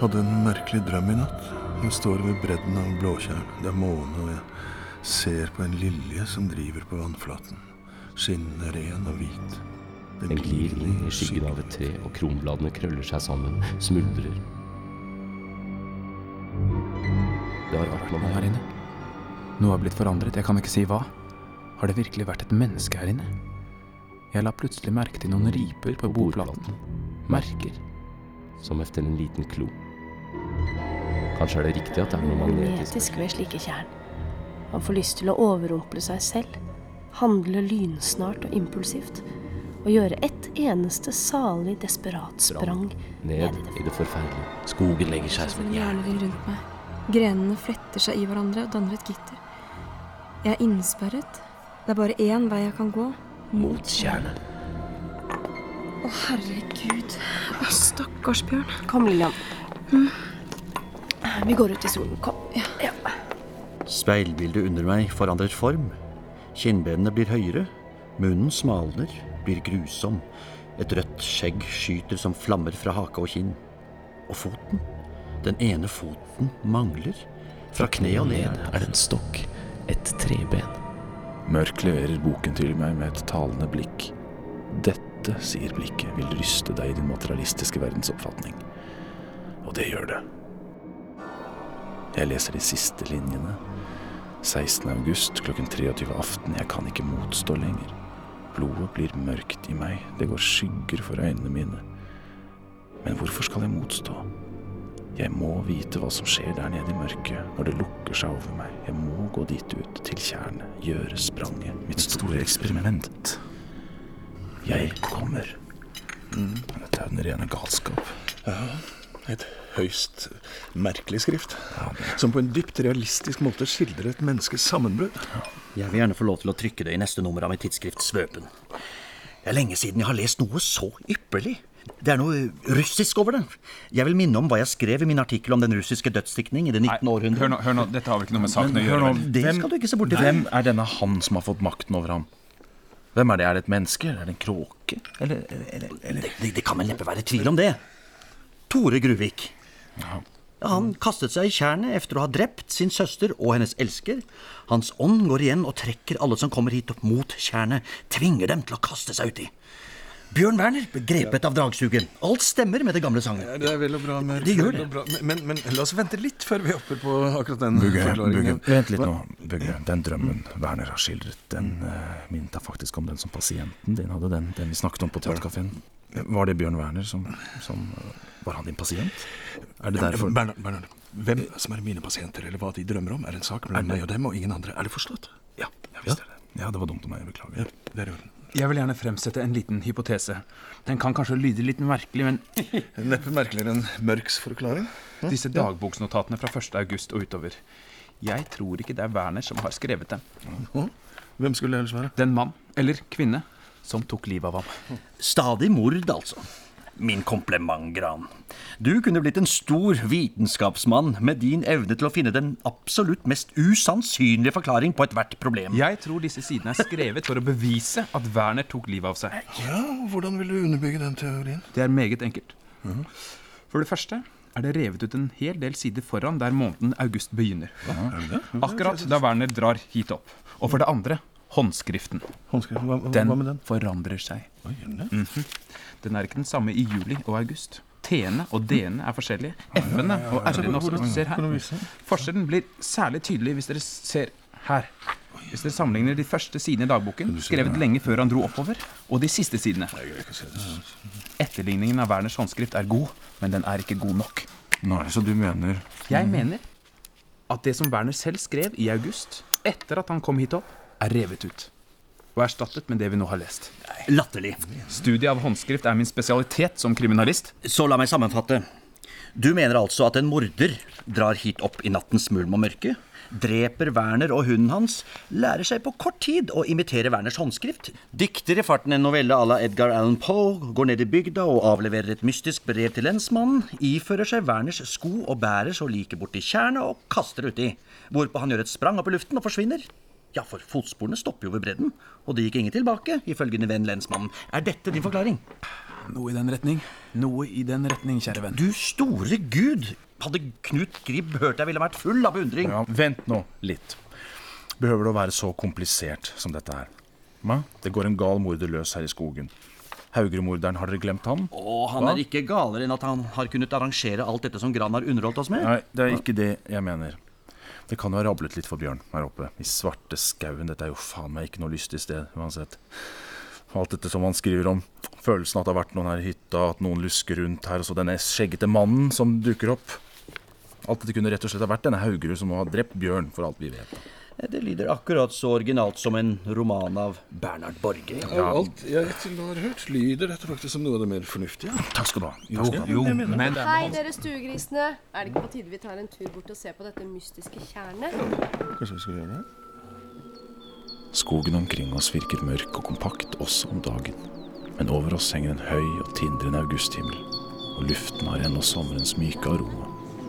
hadde en merkelig drøm i natt. Jeg står ved bredden av Blåtjern. Det er måne, og jeg ser på en lilje som driver på vannflaten. Skinnende ren og hvit. Den glir inn i skyggen av et tre, og kronbladene krøller seg sammen, smuldrer. Det har vært noe her inne. Noe har blitt forandret, jeg kan ikke si hva. Har det virkelig vært et menneske her inne? Jeg la plutselig merke til noen riper på bordplaten. Merker. Som efter en liten klo. Kanskje er det riktig at det er noe magnetisk ved slike tjern. Man får lyst til å overrumple seg selv. Handle lynsnart og impulsivt. Og gjøre ett eneste salig desperat sprang ned i det forferdelige. Skogen legger seg som en en jern. jernring rundt meg. Grenene fletter seg i hverandre og danner et gitter. Jeg er innesperret. Det er bare én vei jeg kan gå. Mot tjernet. Å, herregud. Å, stakkars Bjørn. Kom, Lillian. Vi går ut i solen. Kom. Ja. Speilbildet under meg forandrer form. Kinnbenene blir høyere. Munnen smalner, blir grusom. Et rødt skjegg skyter som flammer fra hake og kinn. Og foten? Den ene foten mangler. Fra kne og ned er det en stokk. Et treben. Mørk leverer boken til meg med et talende blikk. Dette, sier blikket, vil ryste deg i din materialistiske verdensoppfatning. Og det gjør det. Jeg leser de siste linjene. 16. august klokken 23 aften. Jeg kan ikke motstå lenger. Blodet blir mørkt i meg. Det går skygger for øynene mine. Men hvorfor skal jeg motstå? Jeg må vite hva som skjer der nede i mørket, når det lukker seg over meg. Jeg må gå dit ut, til tjernet, gjøre spranget, mitt store eksperiment. Jeg kommer. Dette er den rene galskap. Et høyst merkelig skrift. Som på en dypt realistisk måte skildrer et menneskes sammenbrudd. Jeg vil gjerne få lov til å trykke det i neste nummer av mitt tidsskrift Svøpen. Det er lenge siden jeg har lest noe så ypperlig. Det er noe russisk over det. Jeg vil minne om hva jeg skrev i min artikkel om den russiske dødsdiktning i det 19. århundre. Hør nå, hør nå, dette har vel ikke noe med saken å gjøre? nå. Det hvem- skal du ikke se bort ifra. Hvem er denne han som har fått makten over ham? Hvem er det? Er det et menneske? Er det en kråke? Eller, eller, eller Det, det, det kan vel neppe være tvil om det. Tore Gruvik. Ja, han kastet seg i tjernet efter å ha drept sin søster og hennes elsker. Hans ånd går igjen og trekker alle som kommer hit opp mot tjernet, tvinger dem til å kaste seg uti. Bjørn Werner ble grepet av dragsuget. Alt stemmer med det gamle sangen. Det er vel og bra, med, Det gjør det. bra. Men, men, men la oss vente litt før vi hopper på akkurat den Bugge, Bugge, vent litt nå. Bugge, den drømmen Werner har skildret, den uh, minnet faktisk om den som pasienten din hadde. Den, den vi snakket om på teaterkafeen. Var det Bjørn Werner som, som eh, Var han din pasient? Er det derfor Bernhard, Bernhard, hvem som er mine pasienter, eller hva de drømmer om, er en sak mellom meg og dem og ingen andre. Er det forstått? Ja, jeg visste det. Ja, det var dumt av meg. Beklager. Ja, det er i orden. Jeg vil gjerne fremsette en liten hypotese. Den kan kanskje lyde litt merkelig, men Neppe merkeligere enn Mørks forklaring. disse dagboksnotatene fra 1. august og utover Jeg tror ikke det er Werner som har skrevet dem. Hvem skulle det ellers være? Den mann, eller kvinne, som tok livet av ham. Stadig mord, altså. Min kompliment, Gran. Du kunne blitt en stor vitenskapsmann med din evne til å finne den absolutt mest usannsynlige forklaring på ethvert problem. Jeg tror disse sidene er skrevet for å bevise at Werner tok livet av seg. Ja, Hvordan vil du underbygge den teorien? Det er meget enkelt. For det første er det revet ut en hel del sider foran der måneden august begynner. Akkurat da Werner drar hit opp. Og for det andre håndskriften. Håndskriften. hva, hva, Den hva den? forandrer seg. Hva gjør den det? Den er ikke den samme i juli og august. T-ene og D-ene er forskjellige. F-ene og R-ene også, hvis du ser her. Forskjellen blir særlig tydelig hvis dere ser her. Hvis dere sammenligner de første sidene i dagboken, skrevet lenge før han dro oppover, og de siste sidene. Etterligningen av Werners håndskrift er god, men den er ikke god nok. Nei, så du mener Jeg mener at det som Werner selv skrev i august, etter at han kom hit opp, er revet ut. Og erstattet med det vi nå har lest. Latterlig. Studiet av håndskrift er min spesialitet som kriminalist. Så la meg sammenfatte. Du mener altså at en morder drar hit opp i nattens mulm og mørke, dreper Werner og hunden hans, lærer seg på kort tid å imitere Werners håndskrift, dikter i farten en novelle à la Edgar Allan Poe, går ned i bygda og avleverer et mystisk brev til lensmannen, ifører seg Werners sko og bærer så like bort til tjernet og kaster uti, hvorpå han gjør et sprang opp i luften og forsvinner. Ja, for fotsporene stopper jo ved bredden, og det gikk ingen tilbake, ifølge din venn lensmannen. Er dette din forklaring? Noe i den retning. Noe i den retning, kjære venn. Du store gud! Hadde Knut Gribb hørt deg, ville vært full av beundring. Ja, vent nå litt. Behøver det å være så komplisert som dette her? Ma, det går en gal morder løs her i skogen. Haugerud-morderen, har dere glemt han? Å, han Hva? er ikke galere enn at han har kunnet arrangere alt dette som Gran har underholdt oss med. Nei, det er ikke det jeg mener. Det kan jo ha rablet litt for Bjørn her oppe, i svarte skauen. Dette er jo faen meg ikke noe lystig sted, uansett. Alt dette som han skriver om. Følelsen av at det har vært noen her i hytta, at noen lusker rundt her, og så denne skjeggete mannen som dukker opp. Alt dette kunne rett og slett ha vært denne Haugerud som nå har drept Bjørn, for alt vi vet. Det lyder akkurat så originalt som en roman av Bernhard Borge. Ja. alt jeg til nå har hørt, lyder dette faktisk som noe av det mer fornuftige. Takk skal du ha. Jo, jo, men Hei, dere stuegrisene. Er det ikke på tide vi tar en tur bort og ser på dette mystiske tjernet? Kanskje vi skal gjøre det? Skogen omkring oss virker mørk og kompakt også om dagen. Men over oss henger en høy og tindrende augusthimmel, og luften har ennå sommerens myke aroma.